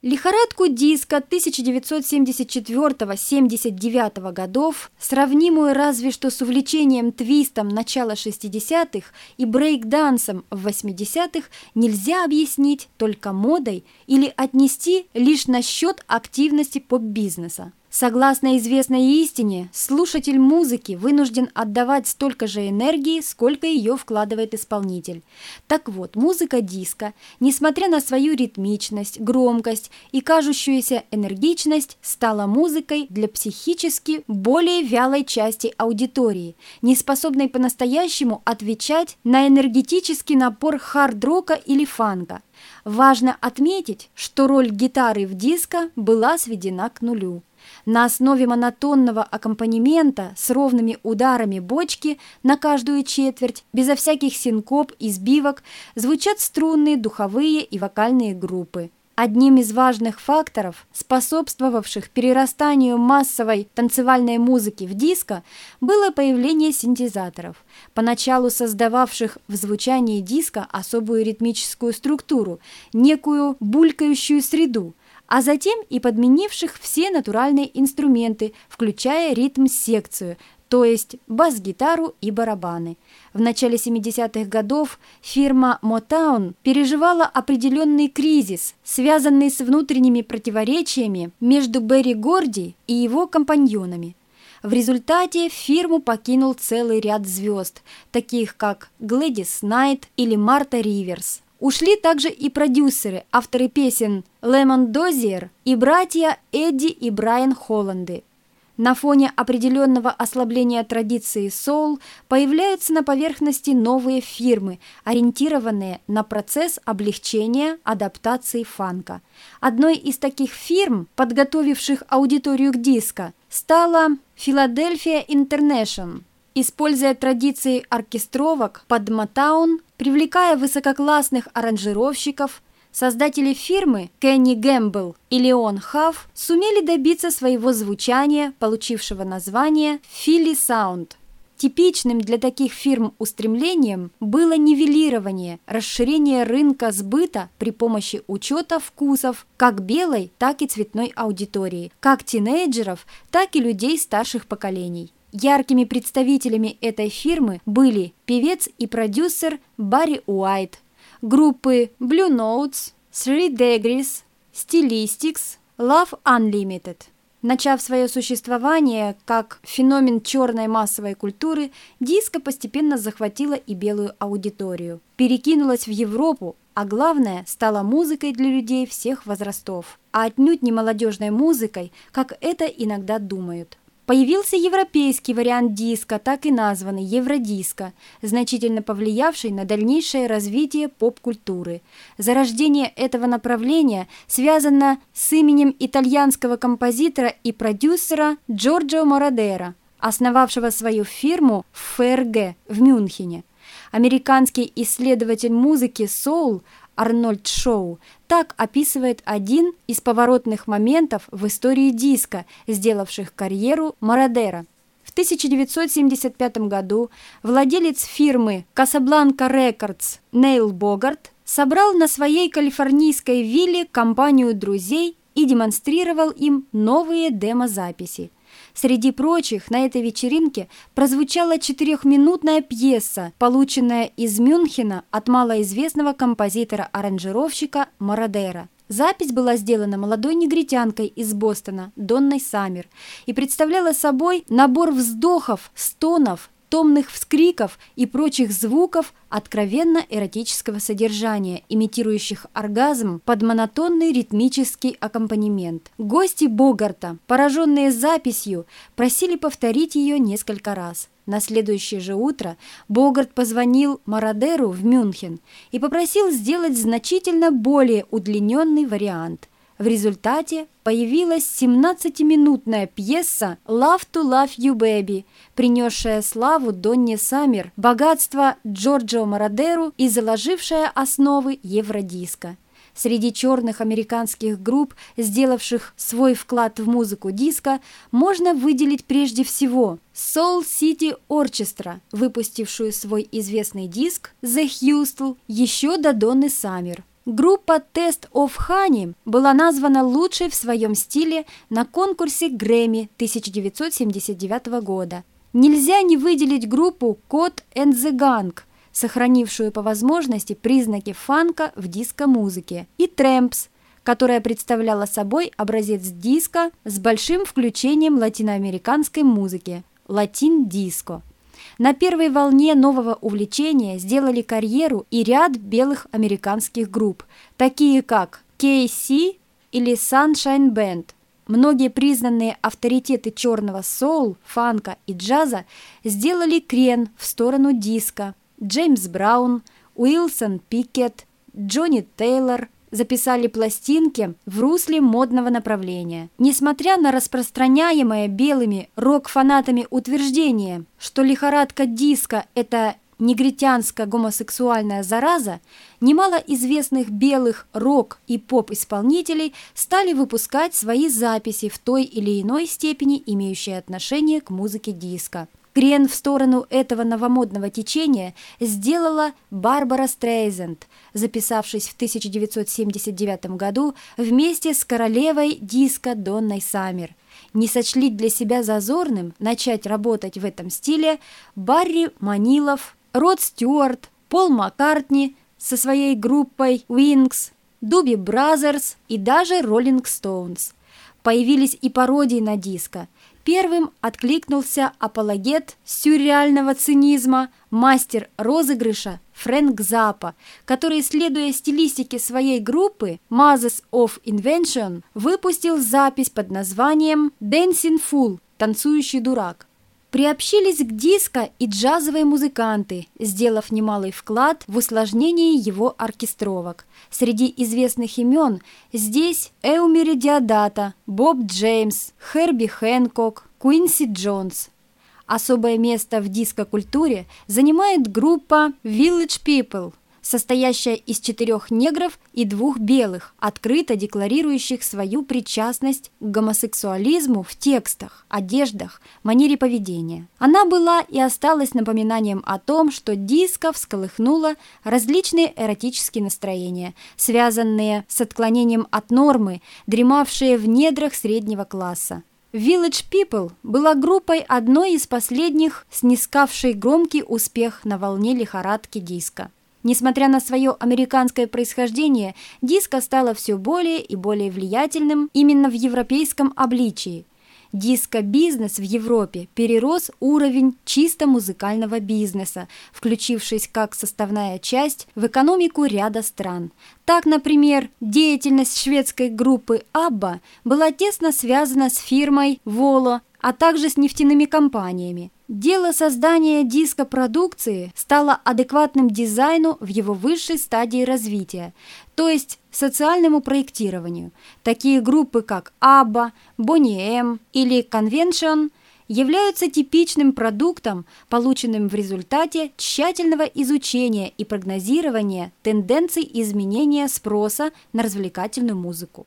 Лихорадку диска 1974-79 годов, сравнимую разве что с увлечением твистом начала 60-х и брейк-дансом в 80-х, нельзя объяснить только модой или отнести лишь на счет активности поп-бизнеса. Согласно известной истине, слушатель музыки вынужден отдавать столько же энергии, сколько ее вкладывает исполнитель. Так вот, музыка диска, несмотря на свою ритмичность, громкость и кажущуюся энергичность, стала музыкой для психически более вялой части аудитории, не способной по-настоящему отвечать на энергетический напор хард-рока или фанка. Важно отметить, что роль гитары в диско была сведена к нулю. На основе монотонного аккомпанемента с ровными ударами бочки на каждую четверть, безо всяких синкоп и сбивок, звучат струнные, духовые и вокальные группы. Одним из важных факторов, способствовавших перерастанию массовой танцевальной музыки в диско, было появление синтезаторов, поначалу создававших в звучании диска особую ритмическую структуру, некую булькающую среду, а затем и подменивших все натуральные инструменты, включая ритм-секцию, то есть бас-гитару и барабаны. В начале 70-х годов фирма Motown переживала определенный кризис, связанный с внутренними противоречиями между Берри Горди и его компаньонами. В результате фирму покинул целый ряд звезд, таких как Глэдис Найт или Марта Риверс. Ушли также и продюсеры, авторы песен Лемон Дозиер и братья Эдди и Брайан Холланды. На фоне определенного ослабления традиции соул появляются на поверхности новые фирмы, ориентированные на процесс облегчения адаптации фанка. Одной из таких фирм, подготовивших аудиторию к диско, стала Philadelphia International. Используя традиции оркестровок под Мотаун, привлекая высококлассных аранжировщиков, создатели фирмы Кенни Гэмбл и Леон Хафф сумели добиться своего звучания, получившего название «Филли Саунд». Типичным для таких фирм устремлением было нивелирование, расширение рынка сбыта при помощи учета вкусов как белой, так и цветной аудитории, как тинейджеров, так и людей старших поколений. Яркими представителями этой фирмы были певец и продюсер Барри Уайт, группы Blue Notes, Three Degrees, Stylistics, Love Unlimited. Начав свое существование как феномен черной массовой культуры, диско постепенно захватила и белую аудиторию, перекинулась в Европу, а главное, стала музыкой для людей всех возрастов, а отнюдь не молодежной музыкой, как это иногда думают. Появился европейский вариант диска, так и названный Евродиско, значительно повлиявший на дальнейшее развитие поп-культуры. Зарождение этого направления связано с именем итальянского композитора и продюсера Джорджо Морадера, основавшего свою фирму ФРГ в Мюнхене. Американский исследователь музыки соул Арнольд Шоу так описывает один из поворотных моментов в истории диска, сделавших карьеру Марадера. В 1975 году владелец фирмы Casablanca Records Нейл Богарт собрал на своей калифорнийской вилле компанию друзей и демонстрировал им новые демозаписи – Среди прочих на этой вечеринке прозвучала четырехминутная пьеса, полученная из Мюнхена от малоизвестного композитора-аранжировщика Марадера. Запись была сделана молодой негритянкой из Бостона, Донной Саммер, и представляла собой набор вздохов, стонов, томных вскриков и прочих звуков откровенно эротического содержания, имитирующих оргазм под монотонный ритмический аккомпанемент. Гости Богарта, пораженные записью, просили повторить ее несколько раз. На следующее же утро Богарт позвонил Марадеру в Мюнхен и попросил сделать значительно более удлиненный вариант – в результате появилась 17-минутная пьеса «Love to Love You Baby», принесшая славу Донне Саммер, богатство Джорджо Марадеру и заложившая основы евродиска. Среди черных американских групп, сделавших свой вклад в музыку диска, можно выделить прежде всего Soul City Orchestra, выпустившую свой известный диск «The Houston» еще до Донны Саммер. Группа Test of Honey была названа лучшей в своем стиле на конкурсе Грэмми 1979 года. Нельзя не выделить группу Code and the Gang, сохранившую по возможности признаки фанка в диско-музыке, и Tramps, которая представляла собой образец диска с большим включением латиноамериканской музыки – латин-диско. На первой волне нового увлечения сделали карьеру и ряд белых американских групп, такие как KC или Sunshine Band. Многие признанные авторитеты черного соул, фанка и джаза сделали крен в сторону диска. Джеймс Браун, Уилсон Пикет, Джонни Тейлор – записали пластинки в русле модного направления. Несмотря на распространяемое белыми рок-фанатами утверждение, что лихорадка диска – это негритянско-гомосексуальная зараза, немало известных белых рок- и поп-исполнителей стали выпускать свои записи в той или иной степени, имеющие отношение к музыке диска. Крен в сторону этого новомодного течения сделала Барбара Стрейзенд, записавшись в 1979 году вместе с королевой диско Донной Саммер. Не сочли для себя зазорным начать работать в этом стиле Барри Манилов, Род Стюарт, Пол Маккартни со своей группой Wings, Doobie Brothers и даже Роллинг Стоунс. Появились и пародии на диско – Первым откликнулся апологет сюрреального цинизма, мастер розыгрыша Фрэнк Запа, который, следуя стилистике своей группы Mazes of Invention, выпустил запись под названием «Dancing Fool» – «Танцующий дурак». Приобщились к диско и джазовые музыканты, сделав немалый вклад в усложнение его оркестровок. Среди известных имен здесь Эумери Диадата, Боб Джеймс, Херби Хэнкок, Куинси Джонс. Особое место в диско-культуре занимает группа Village People – состоящая из четырех негров и двух белых, открыто декларирующих свою причастность к гомосексуализму в текстах, одеждах, манере поведения. Она была и осталась напоминанием о том, что диско всколыхнула различные эротические настроения, связанные с отклонением от нормы, дремавшие в недрах среднего класса. Village People была группой одной из последних, снискавшей громкий успех на волне лихорадки диска. Несмотря на свое американское происхождение, диско стало все более и более влиятельным именно в европейском обличии. Диско-бизнес в Европе перерос уровень чисто музыкального бизнеса, включившись как составная часть в экономику ряда стран. Так, например, деятельность шведской группы ABBA была тесно связана с фирмой Volo, а также с нефтяными компаниями. Дело создания диско-продукции стало адекватным дизайну в его высшей стадии развития, то есть социальному проектированию. Такие группы, как ABBA, Boney M или Convention являются типичным продуктом, полученным в результате тщательного изучения и прогнозирования тенденций изменения спроса на развлекательную музыку.